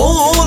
오